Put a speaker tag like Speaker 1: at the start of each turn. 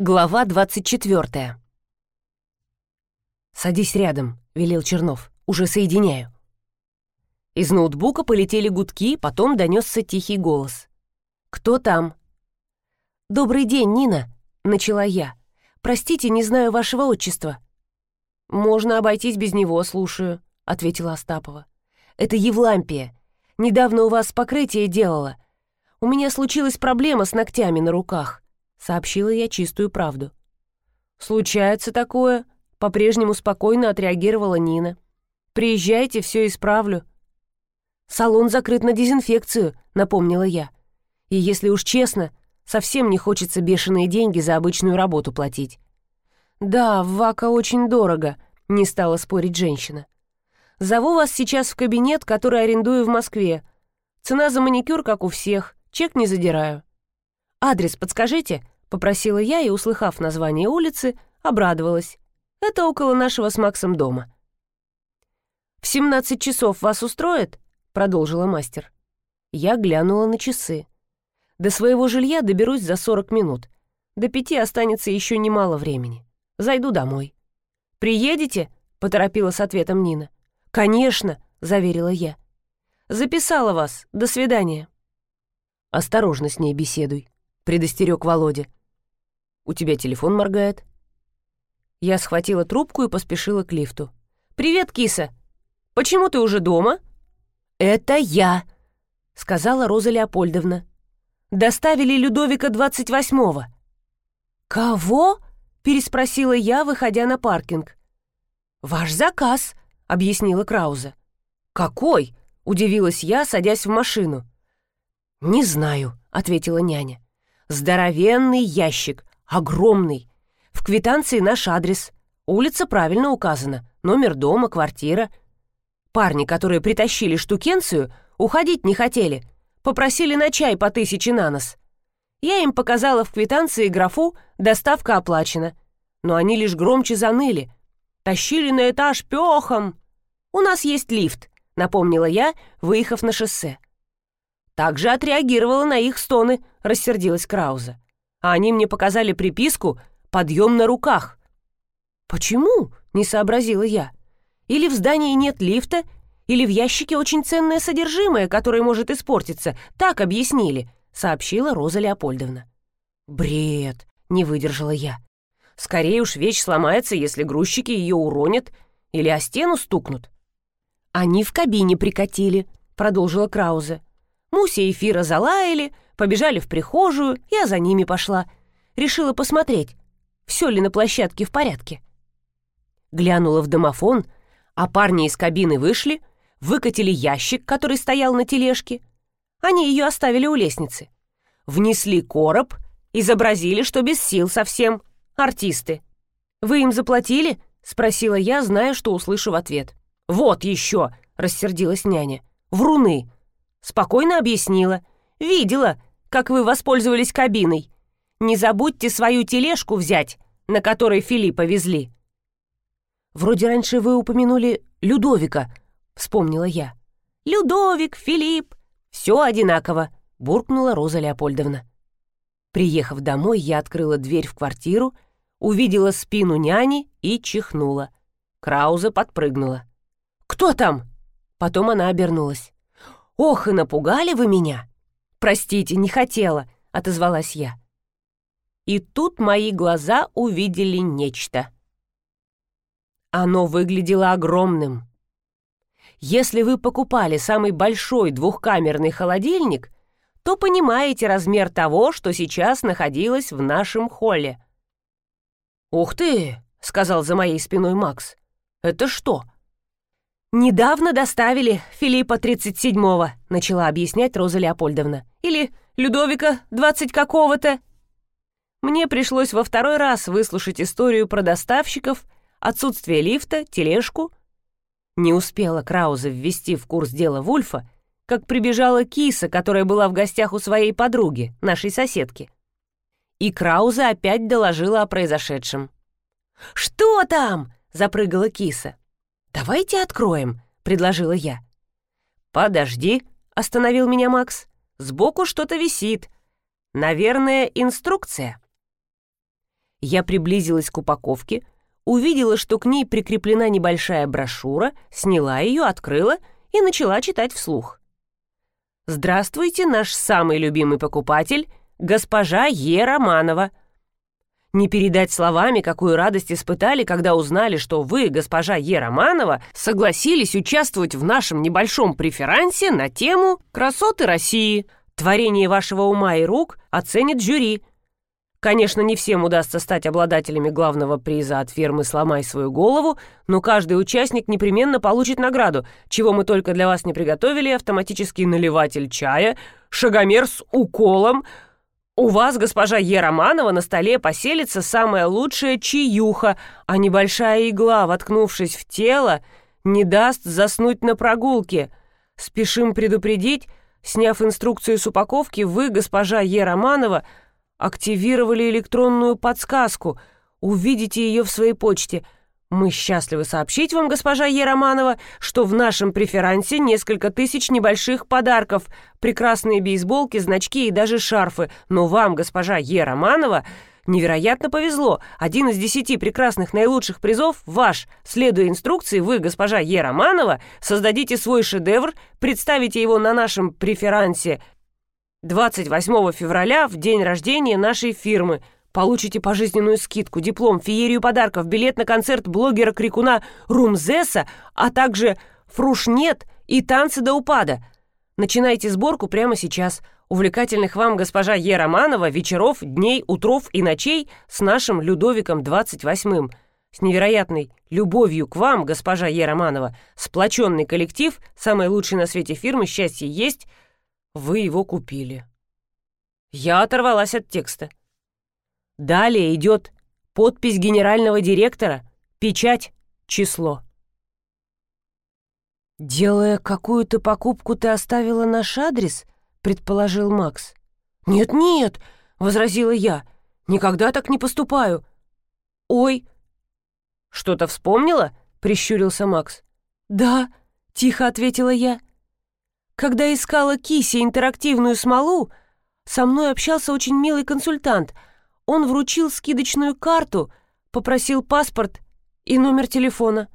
Speaker 1: Глава 24. «Садись рядом», — велел Чернов. «Уже соединяю». Из ноутбука полетели гудки, потом донесся тихий голос. «Кто там?» «Добрый день, Нина», — начала я. «Простите, не знаю вашего отчества». «Можно обойтись без него, слушаю», — ответила Остапова. «Это Евлампия. Недавно у вас покрытие делала. У меня случилась проблема с ногтями на руках. Сообщила я чистую правду. «Случается такое», — по-прежнему спокойно отреагировала Нина. «Приезжайте, все исправлю». «Салон закрыт на дезинфекцию», — напомнила я. «И если уж честно, совсем не хочется бешеные деньги за обычную работу платить». «Да, Вака очень дорого», — не стала спорить женщина. «Зову вас сейчас в кабинет, который арендую в Москве. Цена за маникюр, как у всех, чек не задираю». «Адрес подскажите?» — попросила я и, услыхав название улицы, обрадовалась. «Это около нашего с Максом дома». «В семнадцать часов вас устроит?» — продолжила мастер. Я глянула на часы. До своего жилья доберусь за сорок минут. До пяти останется еще немало времени. Зайду домой. «Приедете?» — поторопила с ответом Нина. «Конечно!» — заверила я. «Записала вас. До свидания». «Осторожно с ней беседуй», предостерег Володя. «У тебя телефон моргает?» Я схватила трубку и поспешила к лифту. «Привет, киса! Почему ты уже дома?» «Это я!» — сказала Роза Леопольдовна. «Доставили Людовика двадцать восьмого». «Кого?» — переспросила я, выходя на паркинг. «Ваш заказ», — объяснила Крауза. «Какой?» — удивилась я, садясь в машину. «Не знаю», — ответила няня. Здоровенный ящик, огромный. В квитанции наш адрес. Улица правильно указана, номер дома, квартира. Парни, которые притащили штукенцию, уходить не хотели. Попросили на чай по тысяче на нос. Я им показала в квитанции графу «Доставка оплачена». Но они лишь громче заныли. Тащили на этаж пёхом. «У нас есть лифт», — напомнила я, выехав на шоссе. Также отреагировала на их стоны, рассердилась Крауза. А они мне показали приписку «Подъем на руках». «Почему?» — не сообразила я. «Или в здании нет лифта, или в ящике очень ценное содержимое, которое может испортиться. Так объяснили», — сообщила Роза Леопольдовна. «Бред!» — не выдержала я. «Скорее уж вещь сломается, если грузчики ее уронят или о стену стукнут». «Они в кабине прикатили», — продолжила Краузе. Муся и Фира залаяли, побежали в прихожую, я за ними пошла. Решила посмотреть, все ли на площадке в порядке. Глянула в домофон, а парни из кабины вышли, выкатили ящик, который стоял на тележке. Они ее оставили у лестницы. Внесли короб, изобразили, что без сил совсем. Артисты. «Вы им заплатили?» — спросила я, зная, что услышу в ответ. «Вот еще!» — рассердилась няня. «Вруны! Спокойно объяснила. «Видела, как вы воспользовались кабиной. Не забудьте свою тележку взять, на которой Филиппа везли». «Вроде раньше вы упомянули Людовика», — вспомнила я. «Людовик, Филипп, все одинаково», — буркнула Роза Леопольдовна. Приехав домой, я открыла дверь в квартиру, увидела спину няни и чихнула. Крауза подпрыгнула. «Кто там?» Потом она обернулась. «Ох, и напугали вы меня!» «Простите, не хотела», — отозвалась я. И тут мои глаза увидели нечто. Оно выглядело огромным. Если вы покупали самый большой двухкамерный холодильник, то понимаете размер того, что сейчас находилось в нашем холле. «Ух ты!» — сказал за моей спиной Макс. «Это что?» «Недавно доставили Филиппа 37-го», — начала объяснять Роза Леопольдовна. «Или Людовика 20 какого-то». Мне пришлось во второй раз выслушать историю про доставщиков, отсутствие лифта, тележку. Не успела Крауза ввести в курс дела Вульфа, как прибежала киса, которая была в гостях у своей подруги, нашей соседки. И Крауза опять доложила о произошедшем. «Что там?» — запрыгала киса. «Давайте откроем», — предложила я. «Подожди», — остановил меня Макс. «Сбоку что-то висит. Наверное, инструкция». Я приблизилась к упаковке, увидела, что к ней прикреплена небольшая брошюра, сняла ее, открыла и начала читать вслух. «Здравствуйте, наш самый любимый покупатель, госпожа Е. Романова», не передать словами, какую радость испытали, когда узнали, что вы, госпожа Е. Романова, согласились участвовать в нашем небольшом преферансе на тему «Красоты России». Творение вашего ума и рук оценит жюри. Конечно, не всем удастся стать обладателями главного приза от фирмы «Сломай свою голову», но каждый участник непременно получит награду, чего мы только для вас не приготовили, автоматический наливатель чая, шагомер с уколом – у вас, госпожа Е. Романова, на столе поселится самая лучшая чаюха, а небольшая игла, воткнувшись в тело, не даст заснуть на прогулке. Спешим предупредить, сняв инструкцию с упаковки, вы, госпожа Е. Романова, активировали электронную подсказку. Увидите ее в своей почте – мы счастливы сообщить вам, госпожа Ероманова, что в нашем преферансе несколько тысяч небольших подарков, прекрасные бейсболки, значки и даже шарфы. Но вам, госпожа Ероманова, невероятно повезло. Один из десяти прекрасных наилучших призов ваш. Следуя инструкции, вы, госпожа Ероманова, создадите свой шедевр, представите его на нашем преферансе 28 февраля в день рождения нашей фирмы – Получите пожизненную скидку, диплом, феерию подарков, билет на концерт блогера-крикуна Румзеса, а также фрушнет и танцы до упада. Начинайте сборку прямо сейчас. Увлекательных вам, госпожа Е. Романова, вечеров, дней, утров и ночей с нашим Людовиком 28-м. С невероятной любовью к вам, госпожа Е. Романова, сплоченный коллектив, самый лучший на свете фирмы «Счастье есть», вы его купили. Я оторвалась от текста. Далее идет подпись генерального директора, печать, число. «Делая какую-то покупку, ты оставила наш адрес?» — предположил Макс. «Нет-нет», — возразила я, — «никогда так не поступаю». «Ой!» «Что-то вспомнила?» — прищурился Макс. «Да», — тихо ответила я. «Когда искала Киси интерактивную смолу, со мной общался очень милый консультант — он вручил скидочную карту, попросил паспорт и номер телефона.